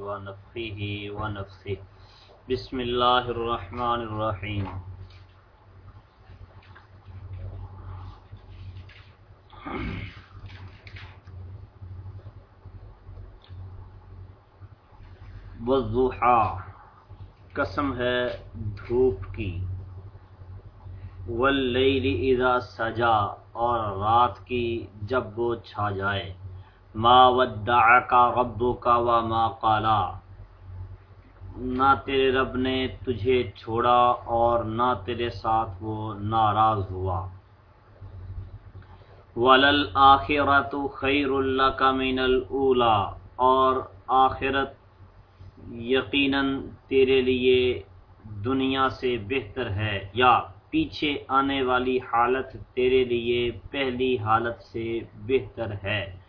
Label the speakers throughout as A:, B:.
A: ونفخه ونفثه بسم الله الرحمن الرحيم. وضحا قسم ہے دھوپ کی. واللیل اذا سجا اور رات کی جب وہ چھا جائے. ما ودعک ربک و ما قالا۔ نہ تیرے رب نے تجھے چھوڑا اور نہ تیرے ساتھ وہ ناراض ہوا۔ ولل آخرت خیر اللہ کا مین الا اور آخرت یقیناً تیرے لیے دنیا سے بہتر ہے۔ یا پیچھے آنے والی حالت تیرے لیے پہلی حالت سے بہتر ہے۔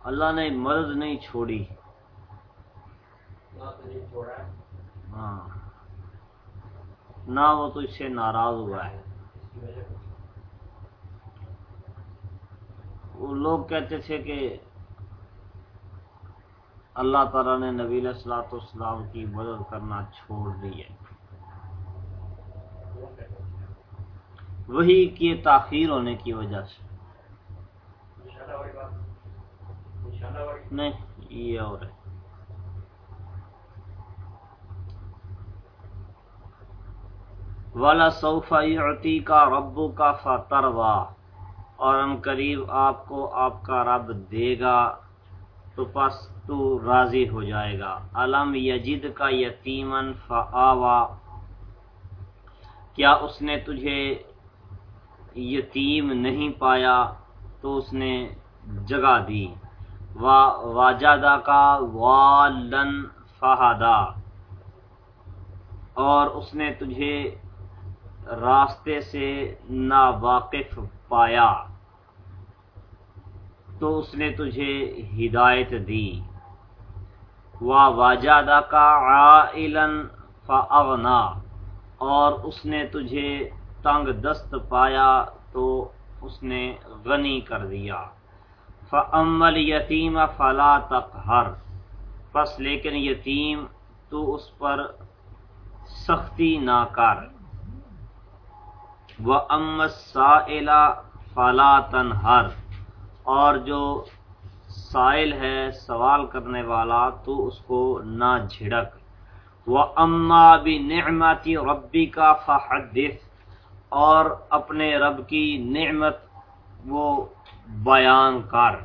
A: اللہ نے مرض نہیں چھوڑی۔ ہاں۔ نہ وہ تو اس سے ناراض ہوا ہے۔ وہ لوگ کہتے تھے کہ اللہ تعالیٰ نے نبی السلاۃ والسلام کی مدد کرنا چھوڑ دی ہے۔ وہی کی تاخیر ہونے کی وجہ سے۔ نہیں، یہ اور ہے۔ والا صوفہ عتی کا ربو کا فتروا اور ان قریب آپ کو آپ کا رب دے گا تو پس تو راضی ہو جائے گا۔ علم یجد کا یتیمن فآوا کیا اس نے تجھے یتیم نہیں پایا تو اس نے جگہ دی۔ واجدہ کا والن فہدا۔ اور اس نے تجھے راستے سے ناواقف پایا۔ تو اس نے تجھے ہدایت دی۔ وا واجادہ کا عائلن فاغنا۔ اور اس نے تجھے تنگ دست پایا تو اس نے غنی کر دیا۔ فعمل یتیم فلا تقہر پس لیکن یتیم تو اس پر سختی نہ کر وہ امت سائلہ فلا تنہر اور جو سائل ہے سوال کرنے والا تو اس کو نہ جھڑک۔ وہ اما بھی نعمتی ربی کا فحدث۔ اور اپنے رب کی نعمت وہ بیان کر